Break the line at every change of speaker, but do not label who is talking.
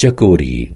ચકોરી